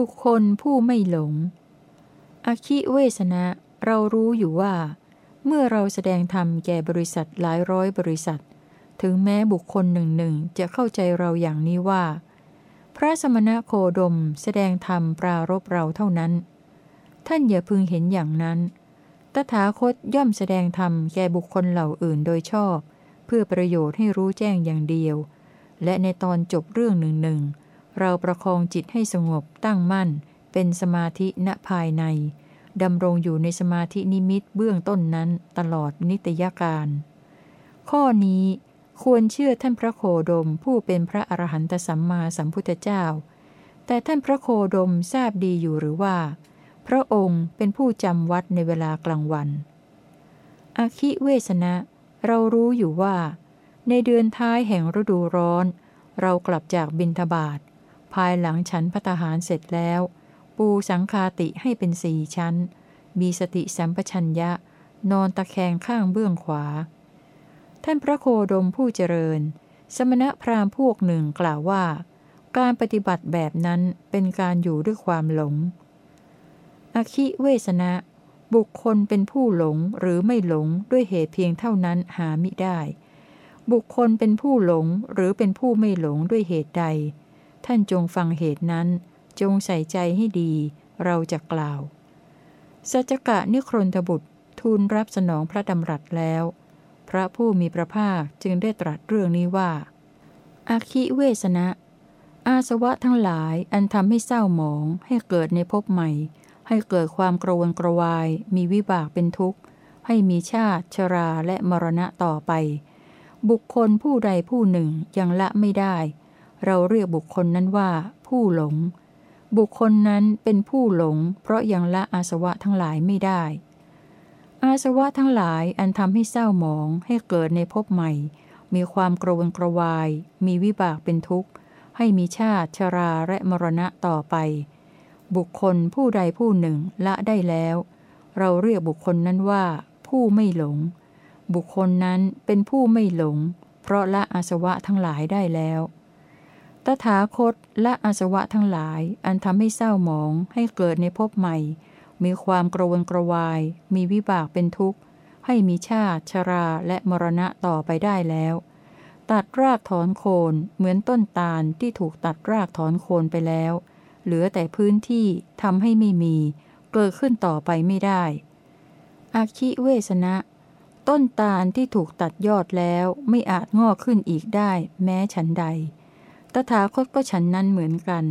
บุคคลผู้ไม่หลง อคิเวสนะเรารู้อยู่ว่า เมื่อเราแสดงธรรมแก่บริษัทหลายร้อยบริษัท ถึงแม้บุคคลหนึ่งหนึ่งจะเข้าใจเราอย่างนี้ว่า พระสมณะโคดมแสดงธรรมปรารบเราเท่านั้น ท่านอย่าพึงเห็นอย่างนั้น ตถาคตย่อมแสดงธรรมแก่บุคคลเหล่าอื่นโดยชอบ เพื่อประโยชน์ให้รู้แจ้งอย่างเดียว และในตอนจบเรื่องหนึ่งหนึ่ง เราประคองจิตให้สงบตั้งมั่น เป็นสมาธิณภายในดำรงอยู่ในสมาธินิมิตเบื้องต้นนั้นตลอดนิตยการ ข้อนี้ควรเชื่อท่านพระโคดมผู้เป็นพระอรหันตสัมมาสัมพุทธเจ้า แต่ท่านพระโคดมทราบดีอยู่หรือว่า พระองค์เป็นผู้จำวัดในเวลากลางวันอาคิเวสนะ เรารู้อยู่ว่า ในเดือนท้ายแห่งฤดูร้อน เรากลับจากบินทบาท ภายหลังฉันพัตหารเสร็จแล้ว ปูสังคาติให้เป็นสี่ชั้น มีสติสัมปชัญญะ นอนตะแคงข้างเบื้องขวา ท่านพระโคดมผู้เจริญ สมณพราหมณ์พวกหนึ่งกล่าวว่า การปฏิบัติแบบนั้นเป็นการอยู่ด้วยความหลง อคิเวสนะบุคคลเป็นผู้หลงหรือไม่หลงด้วยเหตุเพียงเท่านั้นหามิได้ บุคคลเป็นผู้หลงหรือเป็นผู้ไม่หลงด้วยเหตุใด ท่านจงฟังเหตุนั้น จงใส่ใจให้ดี เราจะกล่าว สัจกะนิครนทบุตรทูลรับสนองพระดำรัสแล้ว พระผู้มีพระภาคจึงได้ตรัสเรื่องนี้ว่าอาคิเวสนะ อาสวะทั้งหลายอันทำให้เศร้าหมอง ให้เกิดในภพใหม่ ให้เกิดความกระวนกระวาย มีวิบากเป็นทุกข์ ให้มีชาติชราและมรณะต่อไป บุคคลผู้ใดผู้หนึ่งยังละไม่ได้ เราเรียกบุคคลนั้นว่า ผู้หลง บุคคลนั้นเป็นผู้หลง เพราะยังละอาสวะทั้งหลายไม่ได้ อาสวะทั้งหลายอันทำให้เศร้าหมองให้เกิดในภพใหม่ มีความกระวนกระวาย มีวิบากเป็นทุกข์ ให้มีชาติชราและมรณะต่อไป บุคคลผู้ใดผู้หนึ่งละได้แล้ว เราเรียกบุคคลนั้นว่า ผู้ไม่หลง บุคคลนั้นเป็นผู้ไม่หลง เพราะละอาสวะทั้งหลายได้แล้ว ตถาคตและอาสวะทั้งหลาย อันทำให้เศร้าหมอง ให้เกิดในภพใหม่ มีความกระวนกระวาย มีวิบากเป็นทุกข์ ให้มีชาติชราและมรณะต่อไปได้แล้ว ตัดรากถอนโคนเหมือนต้นตาลที่ถูกตัดรากถอนโคนไปแล้ว เหลือแต่พื้นที่ทำให้ไม่มี เกิดขึ้นต่อไปไม่ได้อาคิเวสนะ ต้นตาลที่ถูกตัดยอดแล้วไม่อาจงอกขึ้นอีกได้ แม้ฉันใด ตถาคตก็ฉันนั้นเหมือนกัน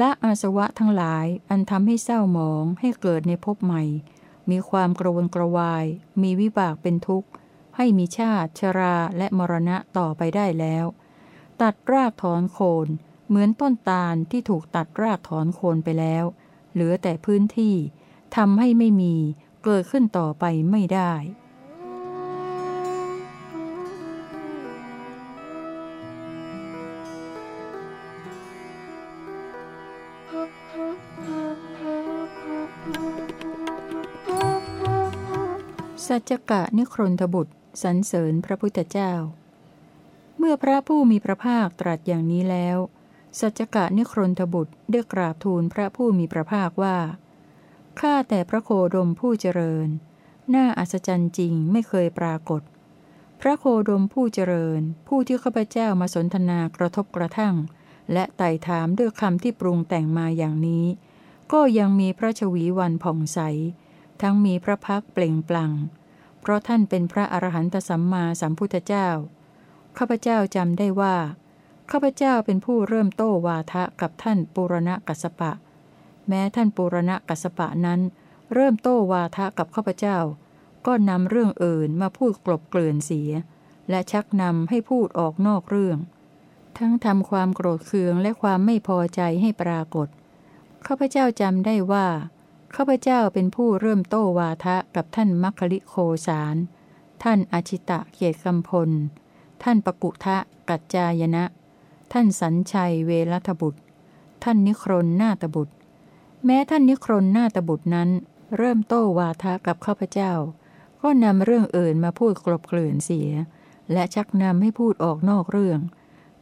ละอาสวะทั้งหลายอันทำให้เศร้าหมองให้เกิดในภพใหม่ มีความกระวนกระวาย มีวิบากเป็นทุกข์ ให้มีชาติชราและมรณะต่อไปได้แล้ว ตัดรากถอนโคน เหมือนต้นตาลที่ถูกตัดรากถอนโคนไปแล้ว เหลือแต่พื้นที่ทำให้ไม่มี เกิดขึ้นต่อไปไม่ได้ สัจกะนิครนทบุตรสรรเสริญพระพุทธเจ้า เมื่อพระผู้มีพระภาคตรัสอย่างนี้แล้ว สัจกะนิครนทบุตรได้กราบทูลพระผู้มีพระภาคว่า ข้าแต่พระโคดมผู้เจริญ น่าอัศจรรย์จริงไม่เคยปรากฏ พระโคดมผู้เจริญ ผู้ที่ข้าพเจ้ามาสนทนากระทบกระทั่ง และไต่ถามด้วยคำที่ปรุงแต่งมาอย่างนี้ ก็ยังมีพระชวีวันผ่องใส ทั้งมีพระพักเปล่งปลั่ง เพราะท่านเป็นพระอรหันตสัมมาสัมพุทธเจ้า ข้าพเจ้าจำได้ว่า ข้าพเจ้าเป็นผู้เริ่มโต้วาทะกับท่านปุรณะกัสปะ แม้ท่านปุรณะกัสปะนั้น เริ่มโต้วาทะกับข้าพเจ้า ก็นำเรื่องอื่นมาพูดกลบเกลื่อนเสีย และชักนำให้พูดออกนอกเรื่อง ทั้งทำความโกรธเคืองและความไม่พอใจให้ปรากฏ ข้าพเจ้าจำได้ว่า ข้าพเจ้าเป็นผู้เริ่มโต้วาทะกับท่านมัคคิโคสาร ท่านอชิตะเกียรติกำพล ท่านปกุทะกัจจายนะ ท่านสัญชัยเวรัตบุตร ท่านนิครนนาตบุตร แม้ท่านนิครนนาตบุตรนั้น เริ่มโต้วาทะกับข้าพเจ้า ก็นำเรื่องอื่นมาพูดกลบเกลื่อนเสีย และชักนำให้พูดออกนอกเรื่อง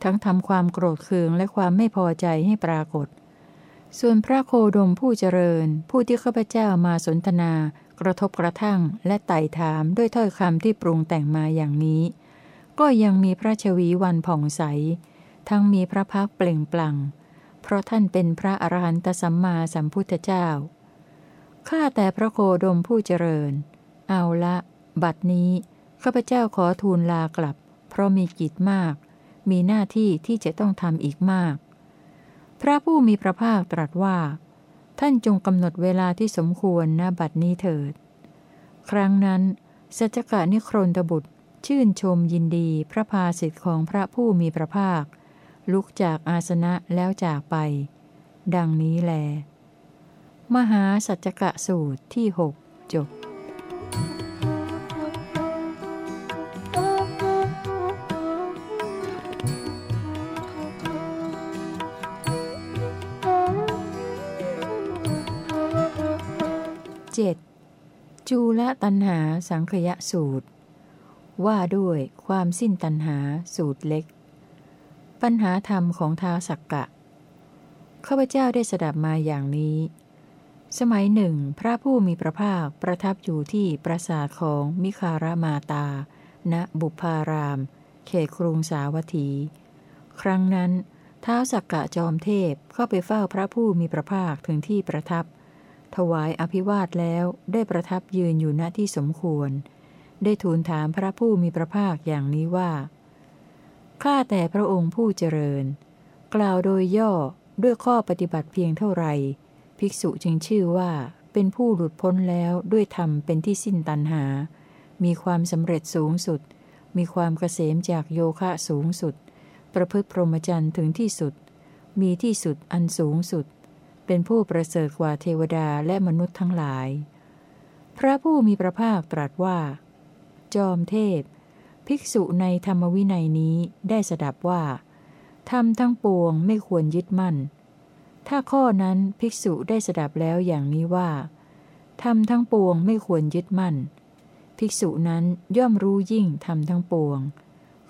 ทั้งทำความโกรธเคืองและความไม่พอใจให้ปรากฏ ส่วนพระโคดมผู้เจริญ ผู้ที่ข้าพเจ้ามาสนทนา กระทบกระทั่ง และไต่ถามด้วยถ้อยคำที่ปรุงแต่งมาอย่างนี้ ก็ยังมีพระชวีวันผ่องใส ทั้งมีพระพักเปล่งปลั่ง เพราะท่านเป็นพระอรหันตสัมมาสัมพุทธเจ้าข้าแต่พระโคดมผู้เจริญ เอาละ บัดนี้ข้าพเจ้าขอทูลลากลับ เพราะมีกิจมาก มีหน้าที่ที่จะต้องทำอีกมาก พระผู้มีพระภาคตรัสว่า ท่านจงกำหนดเวลาที่สมควรณบัดนี้เถิด ครั้งนั้นสัจกะนิครนตบุตร ชื่นชมยินดีพระภาสิทธิ์ของพระผู้มีพระภาค ลุกจากอาสนะแล้วจากไป ดังนี้แล มหาสัจกะสูตรที่หกจบ 7. จูละตันหาสังคยสูตร ว่าด้วยความสิ้นตันหาสูตรเล็ก ปัญหาธรรมของท้าวสักกะข้าพเจ้าได้สดับมาอย่างนี้ สมัยหนึ่ง พระผู้มีพระภาคประทับอยู่ที่ปราสาทของมิคารมาตา ณ บุพาราม เขตกรุงสาวัตถี ครั้งนั้นท้าวสักกะจอมเทพเข้าไปเฝ้าพระผู้มีพระภาคถึงที่ประทับ ถวายอภิวาทแล้วได้ประทับยืนอยู่ณที่สมควร ได้ทูลถามพระผู้มีพระภาคอย่างนี้ว่า ข้าแต่พระองค์ผู้เจริญ กล่าวโดยย่อด้วยข้อปฏิบัติเพียงเท่าไหร่ภิกษุจึงชื่อว่าเป็นผู้หลุดพ้นแล้วด้วยธรรมเป็นที่สิ้นตัณหา มีความสำเร็จสูงสุด มีความเกษมจากโยคะสูงสุด ประพฤติพรหมจรรย์ถึงที่สุด มีที่สุดอันสูงสุด เป็นผู้ประเสริฐกว่าเทวดาและมนุษย์ทั้งหลาย พระผู้มีพระภาคตรัสว่า จอมเทพ ภิกษุในธรรมวินัยนี้ได้สดับว่าทำทั้งปวงไม่ควรยึดมั่น ถ้าข้อนั้นภิกษุได้สดับแล้วอย่างนี้ว่าทำทั้งปวงไม่ควรยึดมั่น ภิกษุนั้นย่อมรู้ยิ่งทำทั้งปวง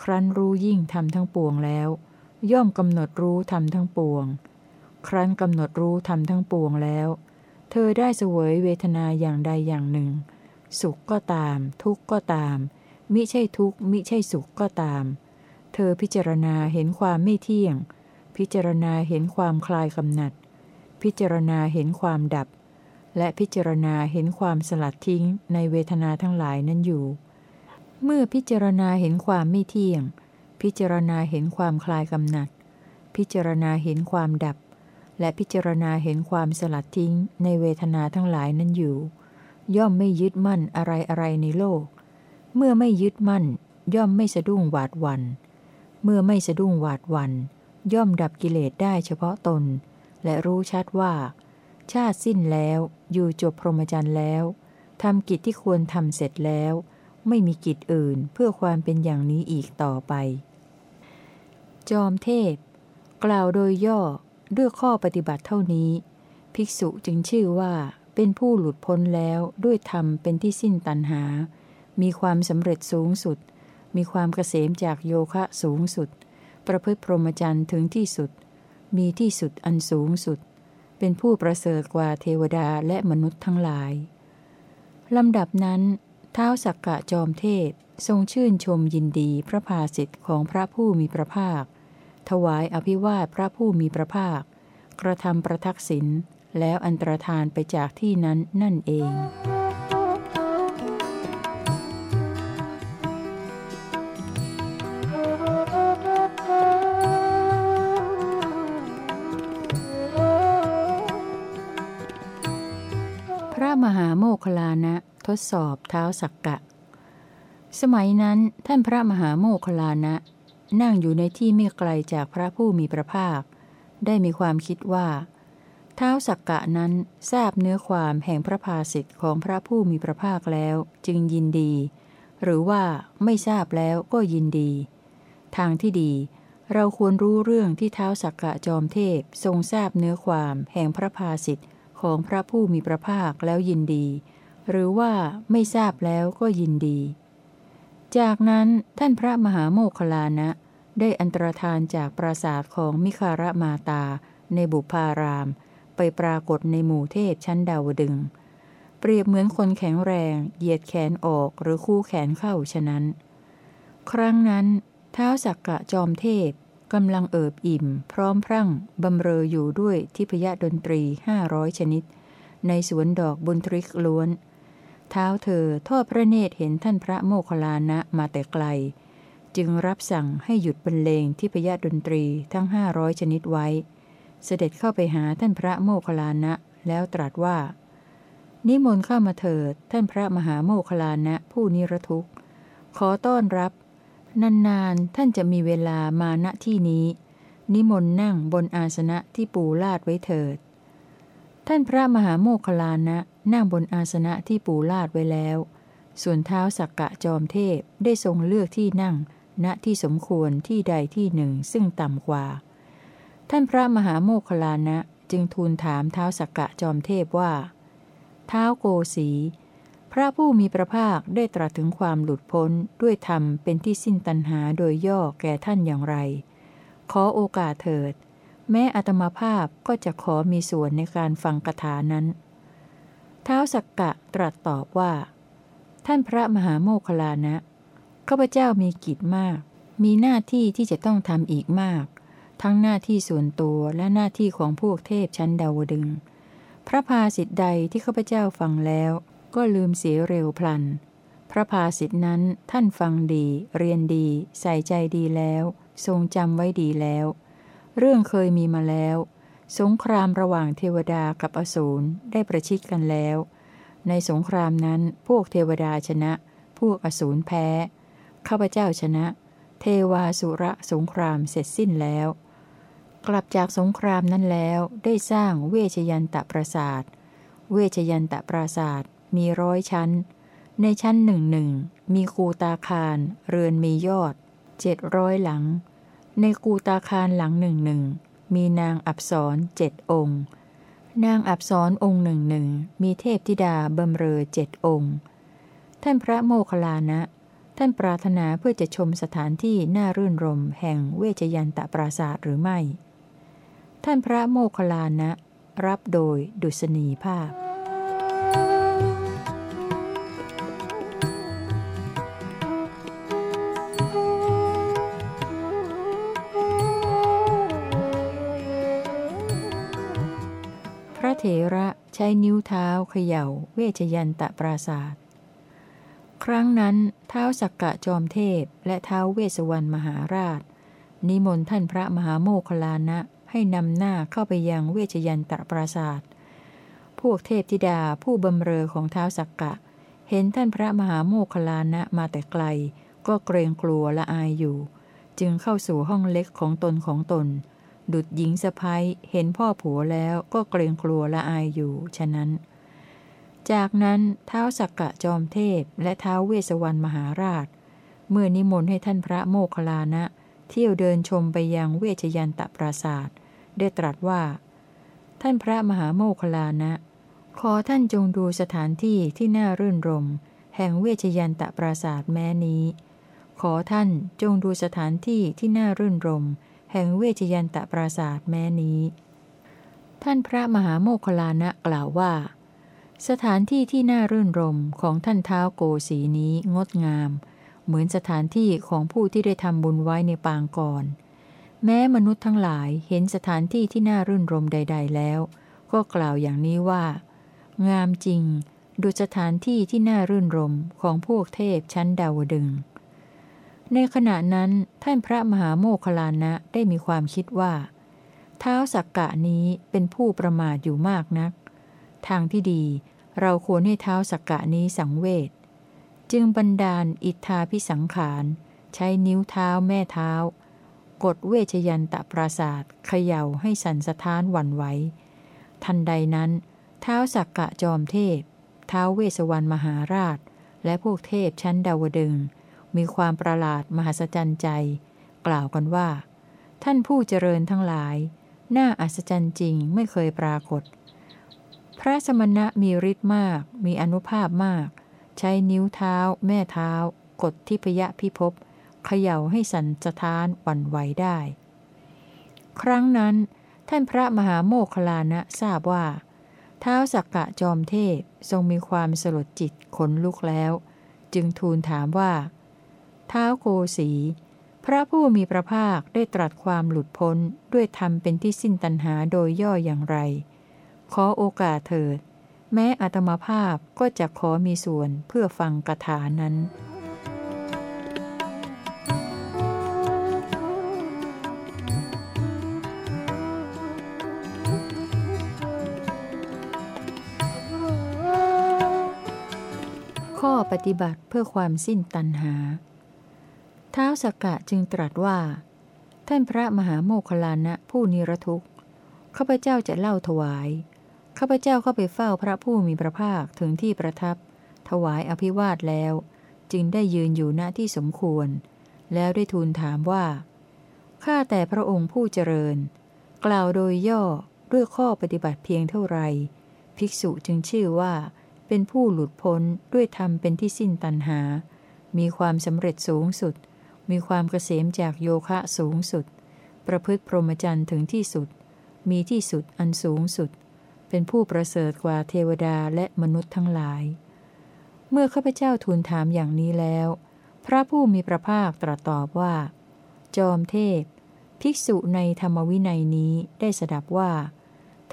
ครั้นรู้ยิ่งทำทั้งปวงแล้ว ย่อมกำหนดรู้ทำทั้งปวง ครั้นกำหนดรู้ทำทั้งปวงแล้ว เธอได้เสวยเวทนาอย่างใดอย่างหนึ่ง สุขก็ตาม ทุกข์ก็ตาม มิใช่ทุกข์มิใช่สุขก็ตาม เธอพิจารณาเห็นความไม่เที่ยง พิจารณาเห็นความคลายกำหนัด พิจารณาเห็นความดับ และพิจารณาเห็นความสลัดทิ้งในเวทนาทั้งหลายนั้นอยู่ เมื่อพิจารณาเห็นความไม่เที่ยง พิจารณาเห็นความคลายกำหนัด พิจารณาเห็นความดับ และพิจารณาเห็นความสลัดทิ้งในเวทนาทั้งหลายนั้นอยู่ ย่อมไม่ยึดมั่นอะไรอะไรในโลก เมื่อไม่ยึดมั่น ย่อมไม่สะดุ้งหวาดวัน เมื่อไม่สะดุ้งหวาดวัน ย่อมดับกิเลสได้เฉพาะตน และรู้ชัดว่า ชาติสิ้นแล้วอยู่จบพรหมจรรย์แล้วทำกิจที่ควรทำเสร็จแล้ว ไม่มีกิจอื่นเพื่อความเป็นอย่างนี้อีกต่อไป จอมเทพ กล่าวโดยย่อ ด้วยข้อปฏิบัติเท่านี้ ภิกษุจึงชื่อว่า เป็นผู้หลุดพ้นแล้วด้วยธรรมเป็นที่สิ้นตัณหา มีความสำเร็จสูงสุด มีความเกษมจากโยคะสูงสุด ประพฤติพรหมจรรย์ถึงที่สุด มีที่สุดอันสูงสุด เป็นผู้ประเสริฐกว่าเทวดาและมนุษย์ทั้งหลายลำดับนั้น เท้าสักกะจอมเทพทรงชื่นชมยินดีพระภาสิทธิ์ของพระผู้มีพระภาค ถวายอภิวาทพระผู้มีพระภาค กระทำประทักษิณแล้วอันตรธานไปจากที่นั้นนั่นเองพระมหาโมคลานะทดสอบเท้าสักกะ สมัยนั้นท่านพระมหาโมคลานะ นั่งอยู่ในที่ไม่ไกลจากพระผู้มีพระภาค ได้มีความคิดว่า เท้าสักกะนั้นทราบเนื้อความแห่งพระภาสิทธิ์ของพระผู้มีพระภาคแล้วจึงยินดี หรือว่าไม่ทราบแล้วก็ยินดี ทางที่ดีเราควรรู้เรื่องที่เท้าสักกะจอมเทพทรงทราบเนื้อความแห่งพระภาสิทธิ์ของพระผู้มีพระภาคแล้วยินดี หรือว่าไม่ทราบแล้วก็ยินดี จากนั้นท่านพระมหาโมคลานะ ได้อันตรธานจากปราสาทของมิคารมาตา ในบุพารามไปปปรากฏในหมู่เทพชั้นดาวดึง เปรียบเหมือนคนแข็งแรง เหยียดแขนออกหรือคู่แขนเข้าฉะนั้น ครั้งนั้น เท้าสักกะจอมเทพกำลังเอิบอิ่ม พร้อมพรั่งบำเรออยู่ด้วยทิพยดนตรีห้าร้อยชนิด ในสวนดอกบุญทริกล้วน เท้าเธอทอดพระเนตรเห็นท่านพระโมคคัลลานะมาแต่ไกล จึงรับสั่งให้หยุดบรรเลงทิพยาดนตรีทั้งห้าร้อยชนิดไว้ เสด็จเข้าไปหาท่านพระโมคคัลลานะ แล้วตรัสว่า นิมนต์เข้ามาเถิด ท่านพระมหาโมคคัลลานะผู้นิรทุกข์ ขอต้อนรับ นานๆ ท่านจะมีเวลามาณที่นี้ นิมนต์นั่งบนอาสนะที่ปูลาดไว้เถิด ท่านพระมหาโมคลานะนั่งบนอาสนะที่ปูลาดไว้แล้ว ส่วนเท้าสักกะจอมเทพได้ทรงเลือกที่นั่ง ณที่สมควรที่ใดที่หนึ่งซึ่งต่ำกว่า ท่านพระมหาโมคคลานะจึงทูลถามเท้าสักกะจอมเทพว่า เท้าโกสีพระผู้มีพระภาคได้ตรัสถึงความหลุดพ้นด้วยธรรมเป็นที่สิ้นตัณหาโดยย่อแก่ท่านอย่างไร ขอโอกาสเถิด แม้อัตมาภาพก็จะขอมีส่วนในการฟังคาถานั้นเท้าสักกะตรัสตอบว่า ท่านพระมหาโมคลานะข้าพเจ้ามีกิจมาก มีหน้าที่ที่จะต้องทำอีกมาก ทั้งหน้าที่ส่วนตัวและหน้าที่ของพวกเทพชั้นดาวดึง พระพาสิทธิใดที่ข้าพเจ้าฟังแล้ว ก็ลืมเสียเร็วพลัน พระภาสิทธินั้นท่านฟังดี เรียนดี ใส่ใจดีแล้ว ทรงจำไว้ดีแล้ว เรื่องเคยมีมาแล้ว สงครามระหว่างเทวดากับอสูรได้ประชิดกันแล้ว ในสงครามนั้นพวกเทวดาชนะ พวกอสูรแพ้ ข้าพเจ้าชนะ เทวาสุระสงครามเสร็จสิ้นแล้ว กลับจากสงครามนั้นแล้วได้สร้างเวชยันตะปราสาทเวชยันตะปราสาทมีร้อยชั้น ในชั้นหนึ่งหนึ่งมีคูตาคาร เรือนมียอดเจ็ดร้อยหลัง ในคูตาคารหลังหนึ่งหนึ่งมีนางอับสรเจ็ดองค์ นางอับสรองค์หนึ่งหนึ่งมีเทพธิดาบำเรอเจ็ดองค์ ท่านพระโมคคัลลานะ ท่านปรารถนาเพื่อจะชมสถานที่น่ารื่นรมแห่งเวชยันตะปราศาสหรือไม่ ท่านพระโมคคัลลานะ รับโดยดุษณีภาพ เถระใช้นิ้วเท้าเขย่า เวชยันตะปราศาสครั้งนั้นเท้าสักกะจอมเทพและเท้าเวสวรรณมหาราช นิมนต์ท่านพระมหาโมคลานะให้นำหน้าเข้าไปยังเวชยันตะปราศาสพวกเทพธิดาผู้บำเรอของเท้าสักกะ เห็นท่านพระมหาโมคลานะมาแต่ไกล ก็เกรงกลัวละอายอยู่ จึงเข้าสู่ห้องเล็กของตนของตน ดุดหญิงสะพ้ยเห็นพ่อผัวแล้วก็เกรงกลัวละอายอยู่ ฉะนั้น จากนั้นเท้าสักกะจอมเทพและเท้าเวสวรรณมหาราช เมื่อนิมนต์ให้ท่านพระโมคคัลลานะ เที่ยวเดินชมไปยังเวชยันตปราศาสตร์ได้ตรัสว่า ท่านพระมหาโมคคัลลานะ ขอท่านจงดูสถานที่ที่น่ารื่นรม แห่งเวชยันตปราศาสตร์แม้นี้ ขอท่านจงดูสถานที่ที่น่ารื่นรม แห่งเวชยันตปราศาสตแม้นี้ ท่านพระมหาโมคลานะกล่าวว่า สถานที่ที่น่ารื่นรมของท่านเท้าโกสีนี้งดงาม เหมือนสถานที่ของผู้ที่ได้ทำบุญไว้ในปางก่อน แม้มนุษย์ทั้งหลายเห็นสถานที่ที่น่ารื่นรมใด ๆ แล้ว ก็กล่าวอย่างนี้ว่า งามจริงดูสถานที่ที่น่ารื่นรมของพวกเทพชั้นดาวดึง ในขณะนั้นท่านพระมหาโมคลานะได้มีความคิดว่า เท้าสักกะนี้เป็นผู้ประมาทอยู่มากนัก ทางที่ดีเราควรให้เท้าสักกะนี้สังเวชจึงบันดาลอิทธาพิสังขารใช้นิ้วเท้าแม่เท้า กดเวชยันตะปราศาสเขย่าให้สันสะท้านหวั่นไหวทันใดนั้น เท้าสักกะจอมเทพ เท้าเวสวรรณมหาราช และพวกเทพชั้นดาวดึง มีความประหลาดมหัศจรรย์ใจ กล่าวกันว่า ท่านผู้เจริญทั้งหลาย น่าอัศจรรย์จริงไม่เคยปรากฏ พระสมณะมีฤทธิ์มาก มีอนุภาพมาก ใช้นิ้วเท้า แม่เท้า กดทิพยะพิภพเขย่าให้สันสะท้านวันไหวได้ ครั้งนั้น ท่านพระมหาโมคลานะทราบว่า เท้าสักกะจอมเทพทรงมีความสลดจิตขนลุกแล้ว จึงทูลถามว่า ท้าโกสี พระผู้มีพระภาคได้ตรัสความหลุดพ้นด้วยธรรมเป็นที่สิ้นตัณหาโดยย่ออย่างไร ขอโอกาสเถิด แม้อัตมาภาพก็จะขอมีส่วนเพื่อฟังกถานั้นข้อปฏิบัติเพื่อความสิ้นตัณหา ท้าสกกะจึงตรัสว่า ท่านพระมหาโมคลานะผู้นิรทุกข์ข้าพเจ้าจะเล่าถวายข้าพเจ้าเข้าไปเฝ้าพระผู้มีพระภาคถึงที่ประทับ ถวายอภิวาทแล้ว จึงได้ยืนอยู่ณที่สมควร แล้วได้ทูลถามว่าข้าแต่พระองค์ผู้เจริญ กล่าวโดยย่อด้วยข้อปฏิบัติเพียงเท่าไร ภิกษุจึงชื่อว่า เป็นผู้หลุดพ้นด้วยธรรมเป็นที่สิ้นตัณหา มีความสำเร็จสูงสุด มีความเกษมจากโยคะสูงสุด ประพฤติพรหมจรรย์ถึงที่สุด มีที่สุดอันสูงสุด เป็นผู้ประเสริฐกว่าเทวดาและมนุษย์ทั้งหลาย เมื่อข้าพเจ้าทูลถามอย่างนี้แล้ว พระผู้มีพระภาคตรัสตอบว่า จอมเทพ ภิกษุในธรรมวินัยนี้ได้สดับว่า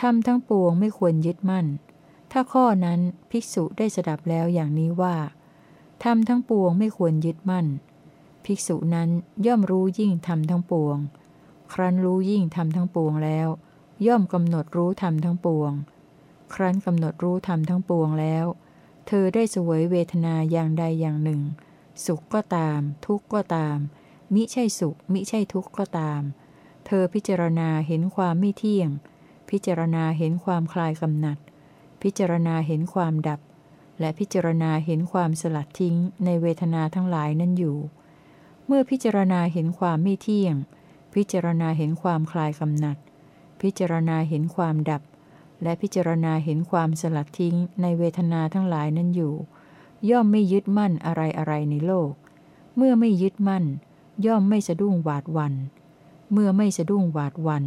ทำทั้งปวงไม่ควรยึดมั่น ถ้าข้อนั้นภิกษุได้สดับแล้วอย่างนี้ว่าทำทั้งปวงไม่ควรยึดมั่น ภิกษุนั้นย่อมรู้ยิ่งทำทั้งปวง ครั้นรู้ยิ่งทำทั้งปวงแล้ว ย่อมกำหนดรู้ทำทั้งปวง ครั้นกำหนดรู้ทำทั้งปวงแล้ว เธอได้สวยเวทนาอย่างใดอย่างหนึ่ง สุขก็ตาม ทุกข์ก็ตาม มิใช่สุข มิใช่ทุกข์ก็ตาม เธอพิจารณาเห็นความไม่เที่ยง พิจารณาเห็นความคลายกำหนัด พิจารณาเห็นความดับ และพิจารณาเห็นความสลัดทิ้งในเวทนาทั้งหลายนั้นอยู่ เมื่อพิจารณาเห็นความไม่เที่ยง พิจารณาเห็นความคลายกำหนัด พิจารณาเห็นความดับ และพิจารณาเห็นความสลัดทิ้งในเวทนาทั้งหลายนั้นอยู่ ย่อมไม่ยึดมั่นอะไรอะไรในโลก เมื่อไม่ยึดมั่น ย่อมไม่สะดุ้งหวาดวัน เมื่อไม่สะดุ้งหวาดวัน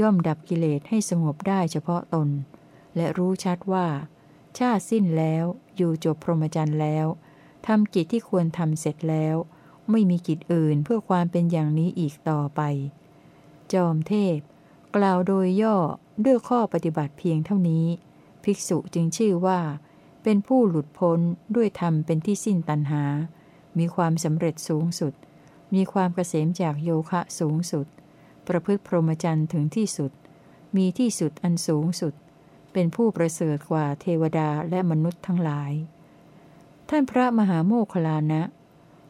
ย่อมดับกิเลสให้สงบได้เฉพาะตน และรู้ชัดว่า ชาติสิ้นแล้ว อยู่จบพรหมจรรย์แล้วทำกิจที่ควรทำเสร็จแล้ว ไม่มีกิจอื่นเพื่อความเป็นอย่างนี้อีกต่อไป จอมเทพ กล่าวโดยย่อด้วยข้อปฏิบัติเพียงเท่านี้ ภิกษุจึงชื่อว่า เป็นผู้หลุดพ้นด้วยธรรมเป็นที่สิ้นตัณหา มีความสำเร็จสูงสุด มีความเกษมจากโยคะสูงสุด ประพฤติพรหมจรรย์ถึงที่สุด มีที่สุดอันสูงสุด เป็นผู้ประเสริฐกว่าเทวดาและมนุษย์ทั้งหลาย ท่านพระมหาโมคลานะ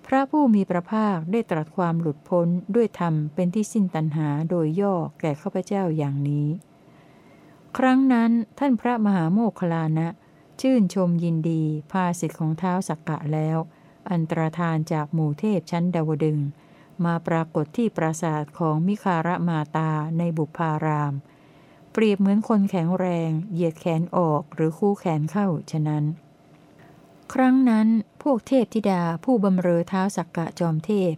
พระผู้มีพระภาคได้ตรัสความหลุดพ้นด้วยธรรมเป็นที่สิ้นตัณหาโดยย่อแก่ข้าพเจ้าอย่างนี้ ครั้งนั้นท่านพระมหาโมคลานะ ชื่นชมยินดีภาสิทธิ์ของเท้าสักกะแล้ว อันตรธานจากหมู่เทพชั้นดาวดึง มาปรากฏที่ปราสาทของมิคารมาตาในบุพาราม เปรียบเหมือนคนแข็งแรง เหยียดแขนออกหรือคู่แขนเข้าฉะนั้น ครั้งนั้นพวกเทพธิดาผู้บำเรอเท้าสักกะจอมเทพ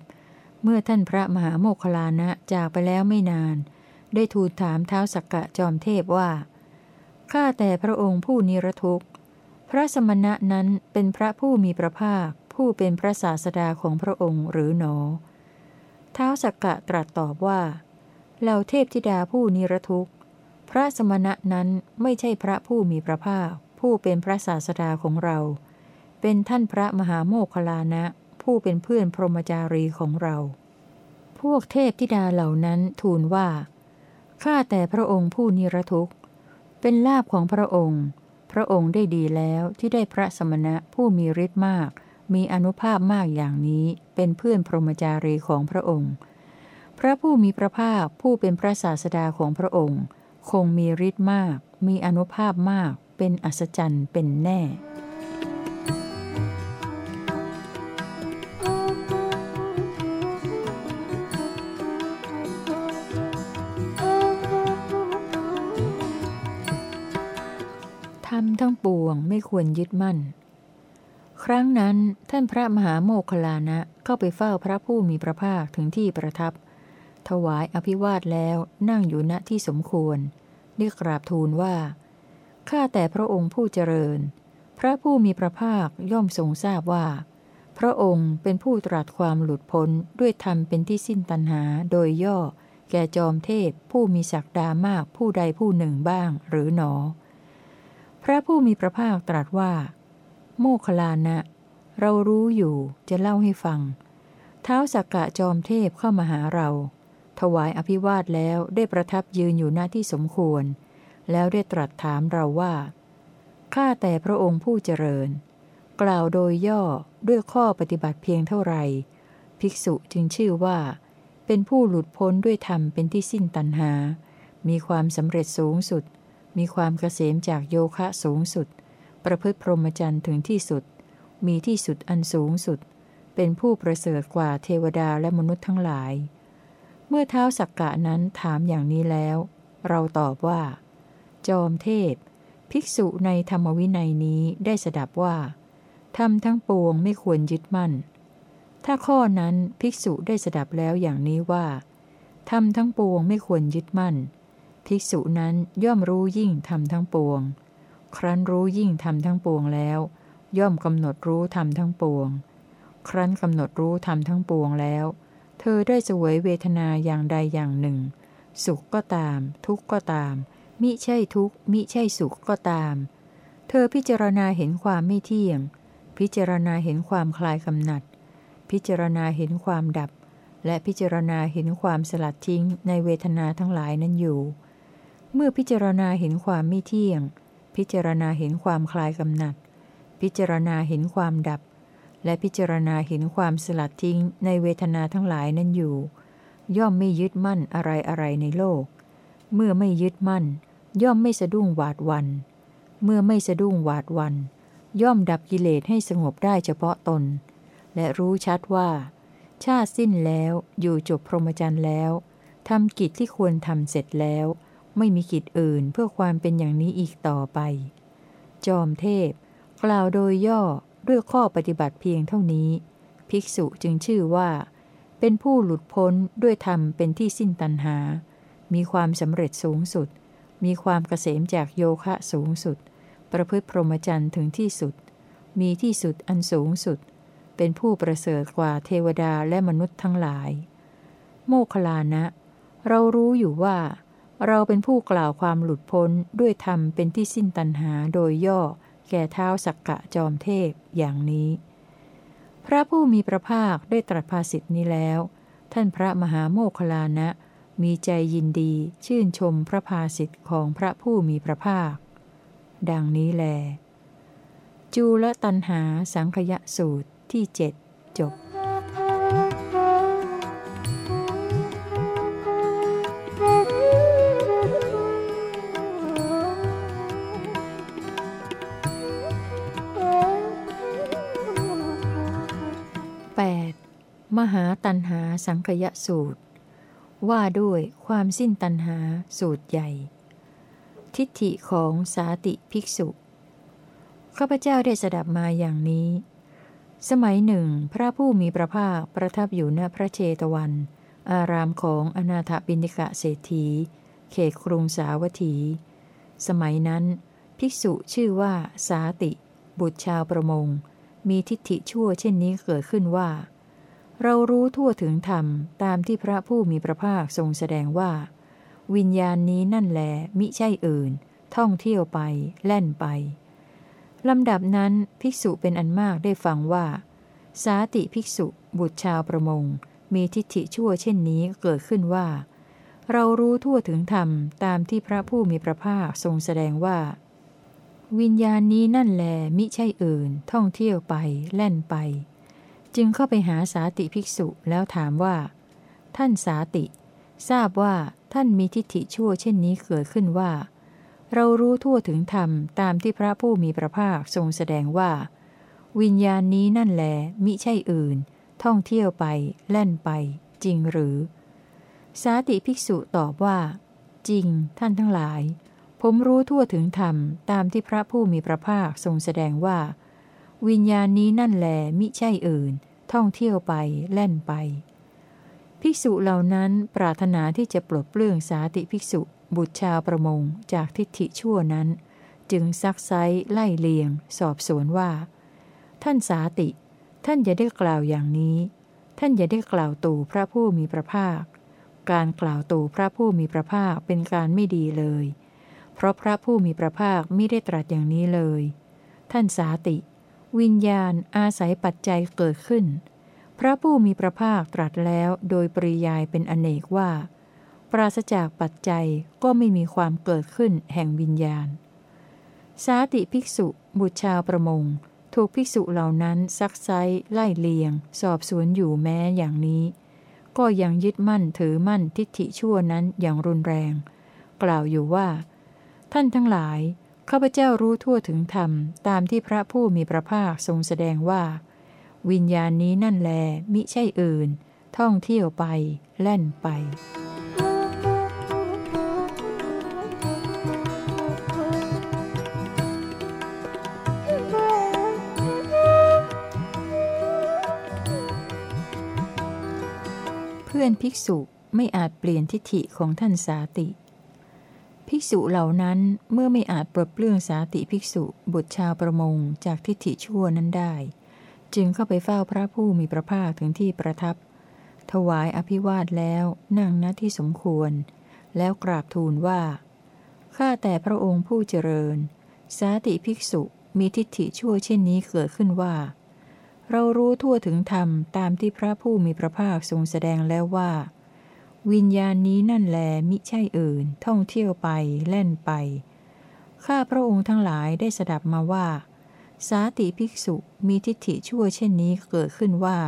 เมื่อท่านพระมหาโมคลานะจากไปแล้วไม่นาน ได้ทูลถามเท้าสักกะจอมเทพว่าข้าแต่พระองค์ผู้นิรทุกข์ พระสมณะนั้นเป็นพระผู้มีพระภาค ผู้เป็นพระศาสดาของพระองค์หรือหนอ เท้าสักกะตรัสตอบว่าเหล่าเทพธิดาผู้นิรทุกข์ พระสมณะนั้นไม่ใช่พระผู้มีพระภาค ผู้เป็นพระศาสดาของเรา เป็นท่านพระมหาโมคลานะ ผู้เป็นเพื่อนพรหมจารีของเรา พวกเทพธิดาเหล่านั้นทูลว่า ข้าแต่พระองค์ผู้นิรทุกข์ เป็นลาบของพระองค์ พระองค์ได้ดีแล้วที่ได้พระสมณะผู้มีฤทธิ์มาก มีอนุภาพมากอย่างนี้ เป็นเพื่อนพรหมจารีของพระองค์ พระผู้มีพระภาคผู้เป็นพระศาสดาของพระองค์ คงมีฤทธิ์มาก มีอนุภาพมาก เป็นอัศจรรย์เป็นแน่ ทั้งปวงไม่ควรยึดมั่น ครั้งนั้นท่านพระมหาโมคลานะเข้าไปเฝ้าพระผู้มีพระภาคถึงที่ประทับ ถวายอภิวาทแล้วนั่งอยู่ณที่สมควรเรียกราบทูลว่า ข้าแต่พระองค์ผู้เจริญ พระผู้มีพระภาคย่อมทรงทราบว่า พระองค์เป็นผู้ตรัสความหลุดพ้นด้วยธรรมเป็นที่สิ้นตัณหาโดยย่อแก่จอมเทพผู้มีศักดามากผู้ใดผู้หนึ่งบ้างหรือหนอ ระผู้มีพระภาคตรัสว่า โมคลานะ เรารู้อยู่จะเล่าให้ฟัง เท้าสักกะจอมเทพเข้ามาหาเรา ถวายอภิวาทแล้วได้ประทับยืนอยู่หน้าที่สมควร แล้วได้ตรัสถามเราว่า ข้าแต่พระองค์ผู้เจริญ กล่าวโดยย่อด้วยข้อปฏิบัติเพียงเท่าไหร่ ภิกษุจึงชื่อว่า เป็นผู้หลุดพ้นด้วยธรรมเป็นที่สิ้นตัณหา มีความสำเร็จสูงสุด มีความเกษมจากโยคะสูงสุด ประพฤติพรหมจรรย์ถึงที่สุด มีที่สุดอันสูงสุด เป็นผู้ประเสริฐกว่าเทวดาและมนุษย์ทั้งหลาย เมื่อเท้าสักกะนั้นถามอย่างนี้แล้ว เราตอบว่า จอมเทพ ภิกษุในธรรมวินัยนี้ได้สดับว่าทำทั้งปวงไม่ควรยึดมั่น ถ้าข้อนั้นภิกษุได้สดับแล้วอย่างนี้ว่าทำทั้งปวงไม่ควรยึดมั่น ภิกษุนั้นย่อมรู้ยิ่งทำทั้งปวง ครั้นรู้ยิ่งทำทั้งปวงแล้ว ย่อมกำหนดรู้ธรรมทั้งปวง ครั้นกำหนดรู้ธรรมทั้งปวงแล้ว เธอได้สวยเวทนาอย่างใดอย่างหนึ่ง สุขก็ตาม ทุกข์ก็ตาม มิใช่ทุกข์ มิใช่สุขก็ตาม เธอพิจารณาเห็นความไม่เที่ยง พิจารณาเห็นความคลายกำหนัด พิจารณาเห็นความดับและพิจารณาเห็นความสลัดทิ้งในเวทนาทั้งหลายนั้นอยู่ เมื่อพิจารณาเห็นความไม่เที่ยง พิจารณาเห็นความคลายกำหนัด พิจารณาเห็นความดับ และพิจารณาเห็นความสลัดทิ้งในเวทนาทั้งหลายนั้นอยู่ ย่อมไม่ยึดมั่นอะไรอะไรในโลก เมื่อไม่ยึดมั่น ย่อมไม่สะดุ้งหวาดวัน เมื่อไม่สะดุ้งหวาดวัน ย่อมดับกิเลสให้สงบได้เฉพาะตน และรู้ชัดว่า ชาติสิ้นแล้วอยู่จบพรหมจรรย์แล้วทำกิจที่ควรทำเสร็จแล้ว ไม่มีกิจอื่นเพื่อความเป็นอย่างนี้อีกต่อไป จอมเทพ กล่าวโดยย่อด้วยข้อปฏิบัติเพียงเท่านี้ ภิกษุจึงชื่อว่า เป็นผู้หลุดพ้นด้วยธรรมเป็นที่สิ้นตัณหา มีความสำเร็จสูงสุด มีความเกษมจากโยคะสูงสุด ประพฤติพรหมจรรย์ถึงที่สุด มีที่สุดอันสูงสุด เป็นผู้ประเสริฐกว่าเทวดาและมนุษย์ทั้งหลาย โมคลานะ เรารู้อยู่ว่า เราเป็นผู้กล่าวความหลุดพ้นด้วยธรรมเป็นที่สิ้นตัณหาโดยย่อ แก่เท้าสักกะจอมเทพอย่างนี้ พระผู้มีพระภาคได้ตรัสภาสิทธินี้แล้ว ท่านพระมหาโมคลานะ มีใจยินดีชื่นชมพระภาสิทธิ์ของพระผู้มีพระภาค ดังนี้แล จูลตันหาสังคยสูตรที่เจ็ด มหาตันหาสังคยสูตร ว่าด้วยความสิ้นตันหาสูตรใหญ่ ทิฏฐิของสาติภิกษุข้าพเจ้าได้สดับมาอย่างนี้ สมัยหนึ่ง พระผู้มีพระภาคประทับอยู่ณพระเชตวัน อารามของอนาถบินิกะเศรษฐี เขตกรุงสาวัตถี สมัยนั้น ภิกษุชื่อว่าสาติ บุตรชาวประมง มีทิฏฐิชั่วเช่นนี้เกิดขึ้นว่า เรารู้ทั่วถึงธรรมตามที่พระผู้มีพระภาคทรงแสดงว่า วิญญาณนี้นั่นแหลมิใช่อื่น ท่องเที่ยวไป แล่นไปลำดับนั้นภิกษุเป็นอันมากได้ฟังว่า สาติภิกษุ บุตรชาวประมง มีทิฏฐิชั่วเช่นนี้เกิดขึ้นว่า เรารู้ทั่วถึงธรรมตามที่พระผู้มีพระภาคทรงแสดงว่า วิญญาณนี้นั่นแลมิใช่อื่น ท่องเที่ยวไป แล่นไป จึงเข้าไปหาสาติภิกษุแล้วถามว่า ท่านสาติ ทราบว่าท่านมีทิฏฐิชั่วเช่นนี้เกิดขึ้นว่า เรารู้ทั่วถึงธรรมตามที่พระผู้มีพระภาคทรงแสดงว่า วิญญาณนี้นั่นแลมิใช่อื่น ท่องเที่ยวไป แล่นไป จริงหรือ สาติภิกษุตอบว่า จริง ท่านทั้งหลาย ผมรู้ทั่วถึงธรรมตามที่พระผู้มีพระภาคทรงแสดงว่า วิญญาณนี้นั่นแหลมิใช่อื่น ท่องเที่ยวไปแล่นไป ภิกษุเหล่านั้นปรารถนาที่จะปลดเปลื้องสาติภิกษุ บุตรชาวประมงจากทิฏฐิชั่วนั้น จึงซักไซไล่เลียง สอบสวนว่า ท่านสาติ ท่านอย่าได้กล่าวอย่างนี้ ท่านอย่าได้กล่าวตู่พระผู้มีพระภาค การกล่าวตู่พระผู้มีพระภาคเป็นการไม่ดีเลย เพราะพระผู้มีพระภาคไม่ได้ตรัสอย่างนี้เลย ท่านสาติ วิญญาณอาศัยปัจจัยเกิดขึ้น พระผู้มีพระภาคตรัสแล้วโดยปริยายเป็นอเนกว่า ปราศจากปัจจัยก็ไม่มีความเกิดขึ้นแห่งวิญญาณ สาติภิกษุ บุตรชาวประมง ถูกภิกษุเหล่านั้นซักไซไล่เลียง สอบสวนอยู่แม้อย่างนี้ ก็ยังยึดมั่นถือมั่นทิฏฐิชั่วนั้นอย่างรุนแรง กล่าวอยู่ว่า ท่านทั้งหลาย ข้าพเจ้ารู้ทั่วถึงธรรม ตามที่พระผู้มีพระภาคทรงแสดงว่า วิญญาณนี้นั่นแล มิใช่อื่น ท่องเที่ยวไป แล่นไป เพื่อนภิกษุไม่อาจเปลี่ยนทิฏฐิของท่านสาติ ภิกษุเหล่านั้นเมื่อไม่อาจปลดเปลื้องสาติภิกษุบุตรชาวประมงจากทิฏฐิชั่วนั้นได้ จึงเข้าไปเฝ้าพระผู้มีพระภาคถึงที่ประทับ ถวายอภิวาทแล้วนั่งณที่สมควร แล้วกราบทูลว่าข้าแต่พระองค์ผู้เจริญ สาติภิกษุมีทิฏฐิชั่วเช่นนี้เกิดขึ้นว่า เรารู้ทั่วถึงธรรมตามที่พระผู้มีพระภาคทรงแสดงแล้วว่า วิญญาณนี้นั่นแลมิใช่อื่น ท่องเที่ยวไปเล่นไป ข้าพระองค์ทั้งหลายได้สดับมาว่า สาติภิกษุมีทิฏฐิชั่วเช่นนี้เกิดขึ้นว่า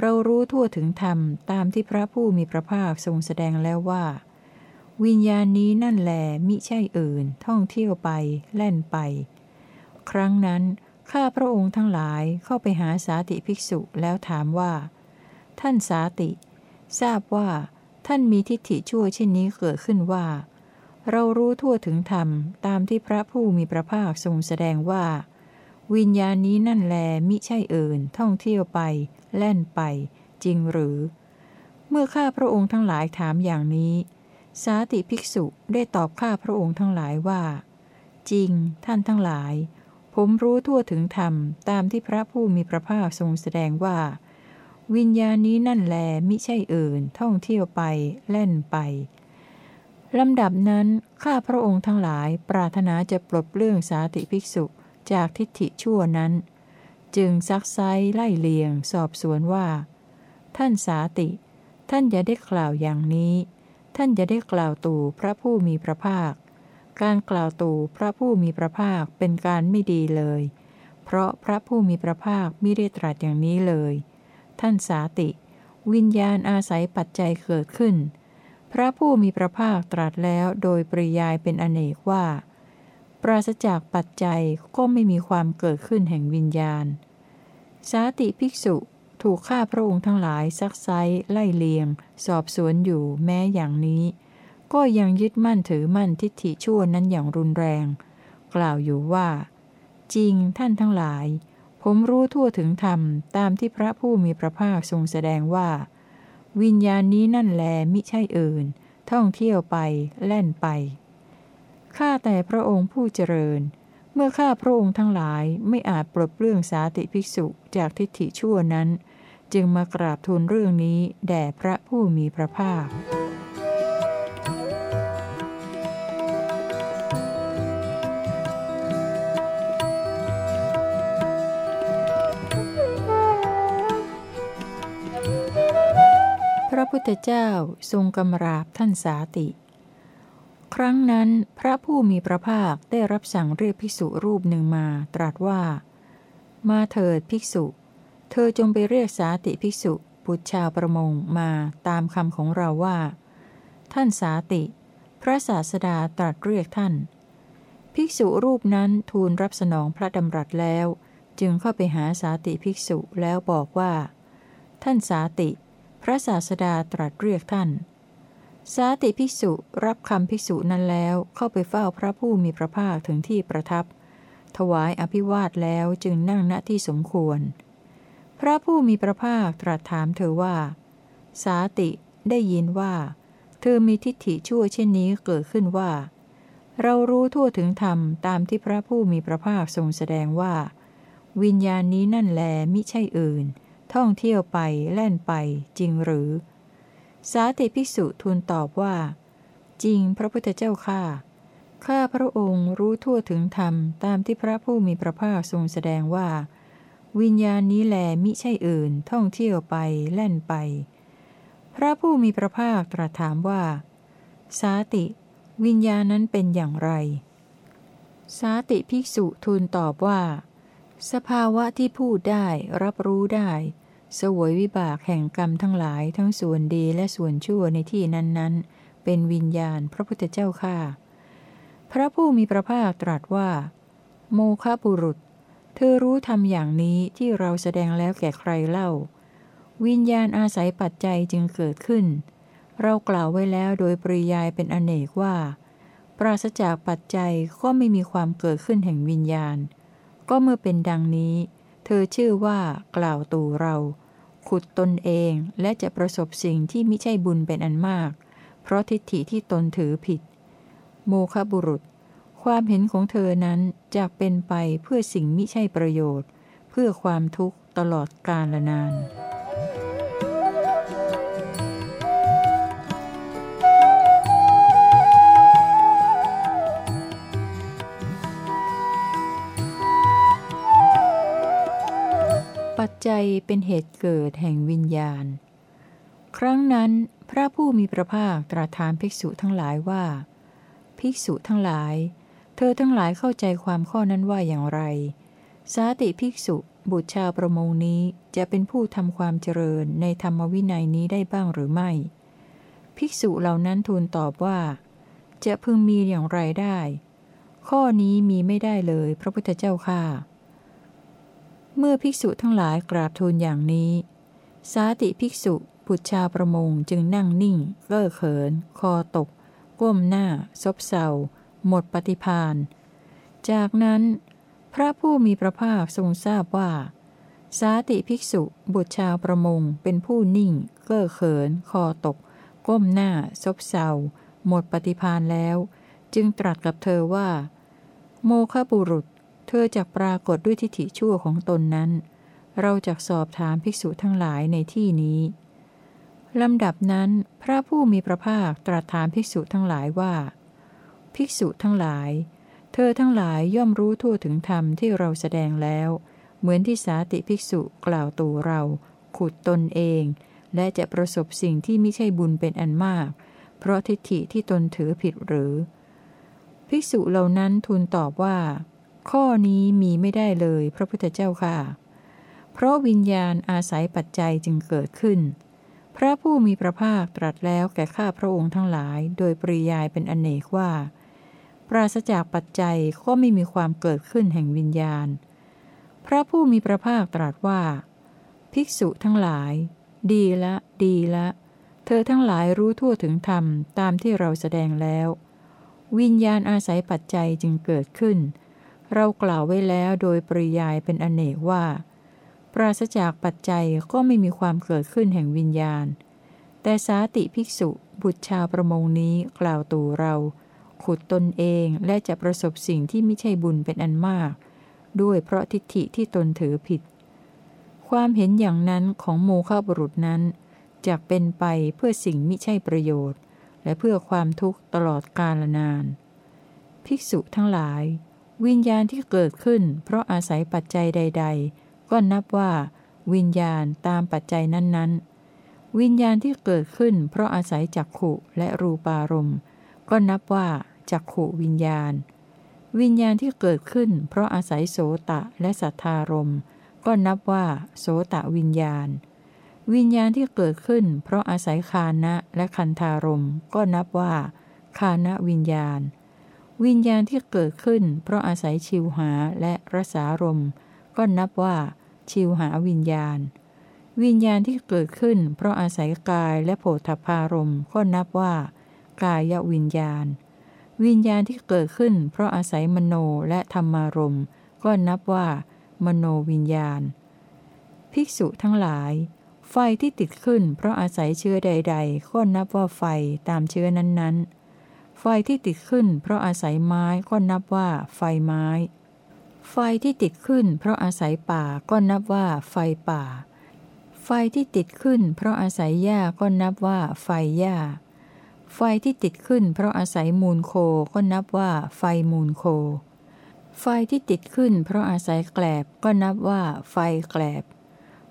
เรารู้ทั่วถึงธรรมตามที่พระผู้มีพระภาคทรงแสดงแล้วว่า วิญญาณนี้นั่นแหลมิใช่อื่น ท่องเที่ยวไปแล่นไป ครั้งนั้นข้าพระองค์ทั้งหลายเข้าไปหาสาติภิกษุแล้วถามว่า ท่านสาติ ทราบว่า ท่านมีทิฏฐิชั่วเช่นนี้เกิดขึ้นว่า เรารู้ทั่วถึงธรรมตามที่พระผู้มีพระภาคทรงแสดงว่า วิญญาณนี้นั่นแลมิใช่เอื่น ท่องเที่ยวไป แล่นไป จริงหรือ เมื่อข้าพระองค์ทั้งหลายถามอย่างนี้ สาติภิกษุได้ตอบข้าพระองค์ทั้งหลายว่า จริง ท่านทั้งหลาย ผมรู้ทั่วถึงธรรมตามที่พระผู้มีพระภาคทรงแสดงว่า วิญญาณนี้นั่นแลมิใช่เอื่น ท่องเที่ยวไปเล่นไปลำดับนั้น ข้าพระองค์ทั้งหลายปรารถนาจะปลดเปลื้องสาติภิกษุจากทิฏฐิชั่วนั้น จึงซักไซไล่เลียง สอบสวนว่า ท่านสาติ ท่านอย่าได้กล่าวอย่างนี้ ท่านอย่าได้กล่าวตู่พระผู้มีพระภาค การกล่าวตู่พระผู้มีพระภาคเป็นการไม่ดีเลย เพราะพระผู้มีพระภาคไม่ได้ตรัสอย่างนี้เลย ท่านสาติ วิญญาณอาศัยปัจจัยเกิดขึ้น พระผู้มีพระภาคตรัสแล้วโดยปริยายเป็นอเนกว่า ปราศจากปัจจัยก็ไม่มีความเกิดขึ้นแห่งวิญญาณ สาติภิกษุถูกฆ่าพระองค์ทั้งหลายซักไซไล่เลียง สอบสวนอยู่แม้อย่างนี้ ก็ยังยึดมั่นถือมั่นทิฏฐิชั่วนั้นอย่างรุนแรง กล่าวอยู่ว่า จริงท่านทั้งหลาย ผมรู้ทั่วถึงธรรมตามที่พระผู้มีพระภาคทรงแสดงว่า วิญญาณนี้นั่นแลมิใช่อื่น ท่องเที่ยวไปแล่นไป ข้าแต่พระองค์ผู้เจริญ เมื่อข้าพระองค์ทั้งหลายไม่อาจปลดเปลื้องสาติภิกษุจากทิฏฐิชั่วนั้น จึงมากราบทูลเรื่องนี้แด่พระผู้มีพระภาค พุทธเจ้าทรงกำราบท่านสาติ ครั้งนั้นพระผู้มีพระภาคได้รับสั่งเรียกภิกษุรูปหนึ่งมาตรัสว่า มาเถิดภิกษุ เธอจงไปเรียกสาติภิกษุบุตรชาวประมงมาตามคำของเราว่า ท่านสาติ พระศาสดาตรัสเรียกท่าน ภิกษุรูปนั้นทูลรับสนองพระดำรัสแล้ว จึงเข้าไปหาสาติภิกษุแล้วบอกว่า ท่านสาติ พระศาสดาตรัสเรียกท่าน สาติภิกษุรับคำภิกษุนั้นแล้วเข้าไปเฝ้าพระผู้มีพระภาคถึงที่ประทับ ถวายอภิวาทแล้วจึงนั่งณที่สมควร พระผู้มีพระภาคตรัสถามเธอว่า สาติได้ยินว่า เธอมีทิฏฐิชั่วเช่นนี้เกิดขึ้นว่า เรารู้ทั่วถึงธรรมตามที่พระผู้มีพระภาคทรงแสดงว่า วิญญาณนี้นั่นแลมิใช่อื่น ท่องเที่ยวไปแล่นไปจริงหรือ สาติภิกษุทูลตอบว่า จริงพระพุทธเจ้าข้าข้าพระองค์รู้ทั่วถึงธรรมตามที่พระผู้มีพระภาคทรงแสดงว่า วิญญาณนี้แลมิใช่อื่น ท่องเที่ยวไปแล่นไป พระผู้มีพระภาคตรัสถามว่า สาติ วิญญาณนั้นเป็นอย่างไร สาติภิกษุทูลตอบว่า สภาวะที่พูดได้รับรู้ได้ สวยวิบากแห่งกรรมทั้งหลายทั้งส่วนดีและส่วนชั่วในที่นั้นๆ เป็นวิญญาณพระพุทธเจ้าข้าพระผู้มีพระภาคตรัสว่า โมฆะบุรุษ เธอรู้ทำอย่างนี้ที่เราแสดงแล้วแก่ใครเล่า วิญญาณอาศัยปัจจัยจึงเกิดขึ้น เรากล่าวไว้แล้วโดยปริยายเป็นอเนกว่า ปราศจากปัจจัยก็ไม่มีความเกิดขึ้นแห่งวิญญาณ ก็เมื่อเป็นดังนี้ เธอชื่อว่ากล่าวตู่เรา ขุดตนเองและจะประสบสิ่งที่ไม่ใช่บุญเป็นอันมาก เพราะทิฏฐิที่ตนถือผิด โมคบุรุษ ความเห็นของเธอนั้นจะเป็นไปเพื่อสิ่งมิใช่ประโยชน์ เพื่อความทุกข์ตลอดกาลนาน ปัจจัยเป็นเหตุเกิดแห่งวิญญาณ ครั้งนั้นพระผู้มีพระภาคตรัสถามภิกษุทั้งหลายว่า ภิกษุทั้งหลาย เธอทั้งหลายเข้าใจความข้อนั้นว่าอย่างไร สาติภิกษุบุตรชาวประมงนี้จะเป็นผู้ทำความเจริญในธรรมวินัยนี้ได้บ้างหรือไม่ ภิกษุเหล่านั้นทูลตอบว่า จะพึงมีอย่างไรได้ ข้อนี้มีไม่ได้เลยพระพุทธเจ้าค่า เมื่อภิกษุทั้งหลายกราบทูลอย่างนี้ สาติภิกษุบุตรชาวประมงจึงนั่งนิ่ง เก้อเขิน คอตก ก้มหน้า ซบเซาหมดปฏิพานจากนั้น พระผู้มีพระภาคทรงทราบว่า สาติภิกษุบุตรชาวประมงเป็นผู้นิ่ง เก้อเขิน คอตก ก้มหน้า ซบเซาหมดปฏิพานแล้ว จึงตรัสกับเธอว่า โมฆบุรุษ ธอจะปรากฏด้วยทิฏฐิชั่วของตนนั้น เราจะสอบถามภิกษุทั้งหลายในที่นี้ ลำดับนั้น พระผู้มีพระภาคตรัสถามภิกษุทั้งหลายว่า ภิกษุทั้งหลาย เธอทั้งหลายย่อมรู้ทั่วถึงธรรมที่เราแสดงแล้ว เหมือนที่สาติภิกษุกล่าวตัวเรา ขุดตนเอง และจะประสบสิ่งที่ไม่ใช่บุญเป็นอันมาก เพราะทิฏฐิที่ตนถือผิดหรือ ภิกษุเหล่านั้นทูลตอบว่า ข้อนี้มีไม่ได้เลยพระพุทธเจ้าค่ะ เพราะวิญญาณอาศัยปัจจัยจึงเกิดขึ้น พระผู้มีพระภาคตรัสแล้วแก่ข้าพระองค์ทั้งหลาย โดยปริยายเป็นอนเนกว่า ปราศจากปัจจัยก็ไม่มีความเกิดขึ้นแห่งวิญญาณ พระผู้มีพระภาคตรัสว่า ภิกษุทั้งหลาย ดีละ ดีละ เธอทั้งหลายรู้ทั่วถึงธรรมตามที่เราแสดงแล้ว วิญญาณอาศัยปัจจัยจึงเกิดขึ้น เรากล่าวไว้แล้วโดยปริยายเป็นอเนกว่า ปราศจากปัจจัยก็ไม่มีความเกิดขึ้นแห่งวิญญาณ แต่สาติภิกษุบุตรชาวประมงนี้กล่าวตูเรา ขุดตนเองและจะประสบสิ่งที่ไม่ใช่บุญเป็นอันมาก ด้วยเพราะทิฏฐิที่ตนถือผิด ความเห็นอย่างนั้นของโมฆะบุรุษนั้นจะเป็นไปเพื่อสิ่งมิใช่ประโยชน์ และเพื่อความทุกข์ตลอดกาลนาน ภิกษุทั้งหลาย วิญญาณที่เกิดขึ้น เพราะอาศัยปัจจัยใด ๆ ก็นับว่า วิญญาณตามปัจจัยนั้นๆ วิญญาณที่เกิดขึ้น เพราะอาศัยจักขุและรูปารมณ์ ก็นับว่าจักขุวิญญาณ วิญญาณที่เกิดขึ้น เพราะอาศัยโสตะและสัทธารมก็นับว่าโสตะวิญญาณ วิญญาณที่เกิดขึ้น เพราะอาศัยคานะและคันธารมก็นับว่าคานะวิญญาณ วิญญาณที่เกิดขึ้น เพราะอาศัยชิวหาและรสารมก็นับว่า ชิวหาวิญญาณ วิญญาณที่เกิดขึ้น เพราะอาศัยกายและโผฏฐารมก็นับว่า กายวิญญาณ วิญญาณที่เกิดขึ้น เพราะอาศัยมโนและธรรมารมก็นับว่า มโนวิญญาณ ภิกษุทั้งหลาย ไฟที่ติดขึ้น เพราะอาศัยเชื้อใด ๆ ก็นับว่าไฟตามเชื้อนั้นๆ ไฟที่ติดขึ้นเพราะอาศัยไม้ก็นับว่าไฟไม้ ไฟที่ติดขึ้นเพราะอาศัยป่าก็นับว่าไฟป่า ไฟที่ติดขึ้นเพราะอาศัยหญ้าก็นับว่าไฟหญ้า ไฟที่ติดขึ้นเพราะอาศัยมูลโคก็นับว่าไฟมูลโค ไฟที่ติดขึ้นเพราะอาศัยแกลบก็นับว่าไฟแกลบ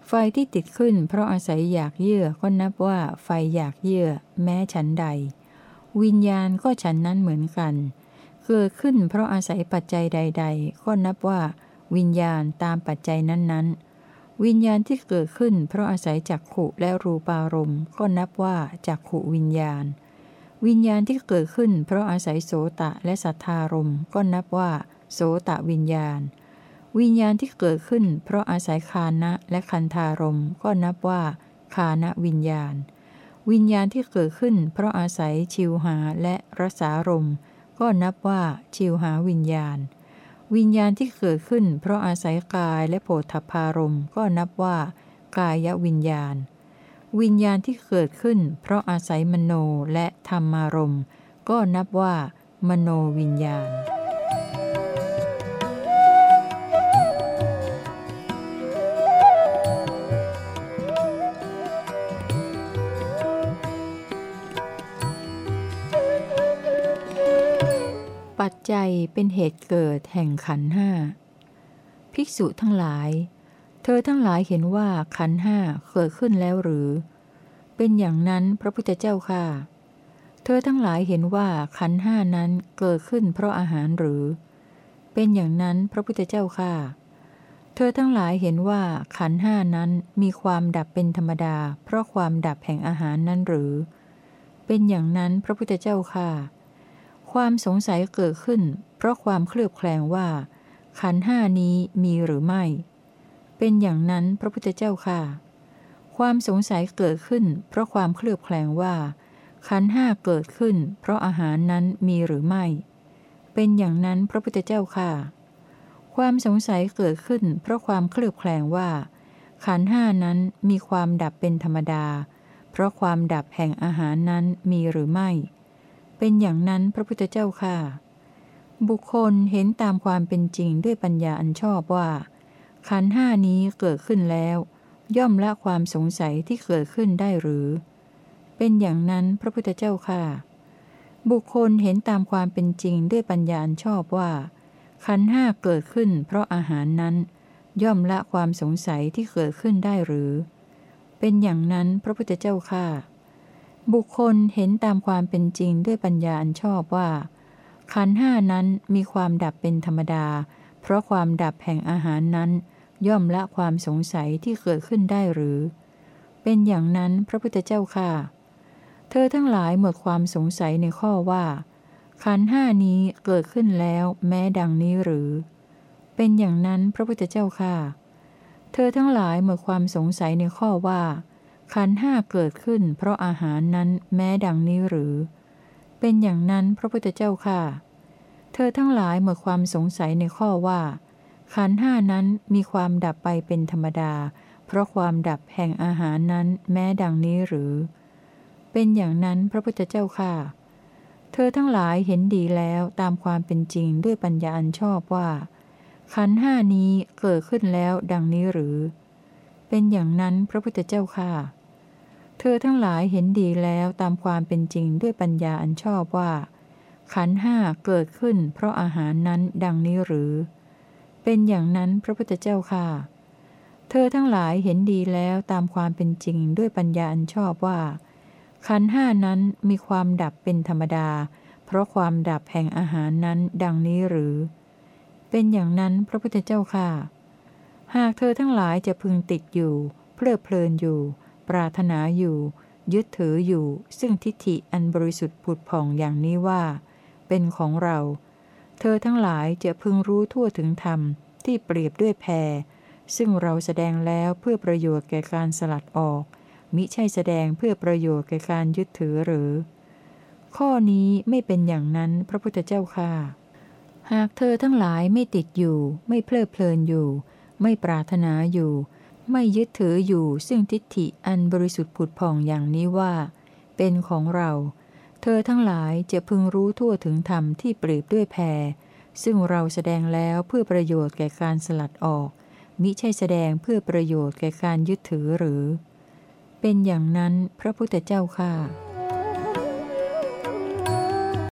ไฟที่ติดขึ้นเพราะอาศัยอยากเยื่อก็นับว่าไฟอยากเยื่อแม้ฉันใด วิญญาณก็ฉันนั้นเหมือนกัน เกิดขึ้นเพราะอาศัยปัจจัยใด ๆ ก็นับว่า วิญญาณตามปัจจัยนั้นๆ วิญญาณที่เกิดขึ้น เพราะอาศัยจักขุและรูปารมณ์ก็นับว่าจักขุวิญญาณ วิญญาณที่เกิดขึ้น เพราะอาศัยโสตะและสัทธารมก็นับว่า โสตะวิญญาณ วิญญาณที่เกิดขึ้น เพราะอาศัยคานะและคันธารมก็นับว่าคานะวิญญาณ วิญญาณที่เกิดขึ้น เพราะอาศัยชิวหาและรสารมก็นับว่าชิวหาวิญญาณ วิญญาณที่เกิดขึ้น เพราะอาศัยกายและโผฏฐารมก็นับว่า กายวิญญาณ วิญญาณที่เกิดขึ้น เพราะอาศัยมโนและธรรมารมก็นับว่า มโนวิญญาณ จจัยเป็นเหตุเกิดแห่งขันห้า ภิกษุทั้งหลาย เธอทั้งหลายเห็นว่าขันห้าเกิดขึ้นแล้วหรือ เป็นอย่างนั้นพระพุทธเจ้าค่ะ เธอทั้งหลายเห็นว่าขันห้านั้นเกิดขึ้นเพราะอาหารหรือ เป็นอย่างนั้นพระพุทธเจ้าค่ะ เธอทั้งหลายเห็นว่าขันห้านั้นมีความดับเป็นธรรมดา เพราะความดับแห่งอาหารนั้นหรือ เป็นอย่างนั้นพระพุทธเจ้าค่ะ ความสงสัยเกิดขึ้น เพราะความเคลือบแคลงว่า ขันห้านี้มีหรือไม่ เป็นอย่างนั้นพระพุทธเจ้าค่ะ ความสงสัยเกิดขึ้น เพราะความเคลือบแคลงว่า ขันห้าเกิดขึ้น เพราะอาหารนั้นมีหรือไม่ เป็นอย่างนั้นพระพุทธเจ้าค่ะ ความสงสัยเกิดขึ้น เพราะความเคลือบแคลงว่า ขันห้านั้นมีความดับเป็นธรรมดา เพราะความดับแห่งอาหารนั้นมีหรือไม่ เป็นอย่างนั้นพระพุทธเจ้าค่ะ บุคคลเห็นตามความเป็นจริงด้วยปัญญาอันชอบว่า ขันห้านี้เกิดขึ้นแล้ว ย่อมละความสงสัยที่เกิดขึ้นได้หรือ เป็นอย่างนั้นพระพุทธเจ้าค่ะ บุคคลเห็นตามความเป็นจริงด้วยปัญญาอันชอบว่า ขันห้าเกิดขึ้น เพราะอาหารนั้น ย่อมละความสงสัยที่เกิดขึ้นได้หรือ เป็นอย่างนั้นพระพุทธเจ้าค่ะ บุคคลเห็นตามความเป็นจริงด้วยปัญญาอันชอบว่า ขันห้านั้นมีความดับเป็นธรรมดา เพราะความดับแห่งอาหารนั้น ย่อมละความสงสัยที่เกิดขึ้นได้หรือ เป็นอย่างนั้นพระพุทธเจ้าค่ะ เธอทั้งหลายหมดความสงสัยในข้อว่า ขันห้านี้เกิดขึ้นแล้วแม้ดังนี้หรือ เป็นอย่างนั้นพระพุทธเจ้าค่ะ เธอทั้งหลายหมดความสงสัยในข้อว่า ขันห้าเกิดขึ้น เพราะอาหารนั้นแม้ดังนี้หรือ เป็นอย่างนั้นพระพุทธเจ้าค่ะ เธอทั้งหลายหมดความสงสัยในข้อว่า ขันห้านั้นมีความดับไปเป็นธรรมดา เพราะความดับแห่งอาหารนั้นแม้ดังนี้หรือ เป็นอย่างนั้นพระพุทธเจ้าค่ะ เธอทั้งหลายเห็นดีแล้วตามความเป็นจริงด้วยปัญญาอันชอบว่า ขันห้านี้เกิดขึ้นแล้วดังนี้หรือ เป็นอย่างนั้นพระพุทธเจ้าค่ะ เธอทั้งหลายเห็นดีแล้วตามความเป็นจริงด้วยปัญญาอันชอบว่า ขันห้าเกิดขึ้นเพราะอาหารนั้นดังนี้หรือ เป็นอย่างนั้นพระพุทธเจ้าค่ะ เธอทั้งหลายเห็นดีแล้วตามความเป็นจริงด้วยปัญญาอันชอบว่า ขันห้านั้นมีความดับเป็นธรรมดา เพราะความดับแห่งอาหารนั้นดังนี้หรือ เป็นอย่างนั้นพระพุทธเจ้าค่ะ หากเธอทั้งหลายจะพึงติดอยู่ เพลิดเพลินอยู่ ปรารถนาอยู่ ยึดถืออยู่ ซึ่งทิฏฐิอันบริสุทธิ์ผุดผ่องอย่างนี้ว่า เป็นของเรา เธอทั้งหลายจะพึงรู้ทั่วถึงธรรมที่เปรียบด้วยแพรซึ่งเราแสดงแล้วเพื่อประโยชน์แก่การสลัดออก มิใช่แสดงเพื่อประโยชน์แก่การยึดถือหรือ ข้อนี้ไม่เป็นอย่างนั้นพระพุทธเจ้าค่ะ หากเธอทั้งหลายไม่ติดอยู่ ไม่เพลิดเพลินอยู่ ไม่ปรารถนาอยู่ ไม่ยึดถืออยู่ซึ่งทิฏฐิอันบริสุทธิ์ผุดผ่องอย่างนี้ว่า เป็นของเรา เธอทั้งหลายจะพึงรู้ทั่วถึงธรรมที่เปรียบด้วยแพรซึ่งเราแสดงแล้วเพื่อประโยชน์แก่การสลัดออก มิใช่แสดงเพื่อประโยชน์แก่การยึดถือหรือ เป็นอย่างนั้นพระพุทธเจ้าค่ะ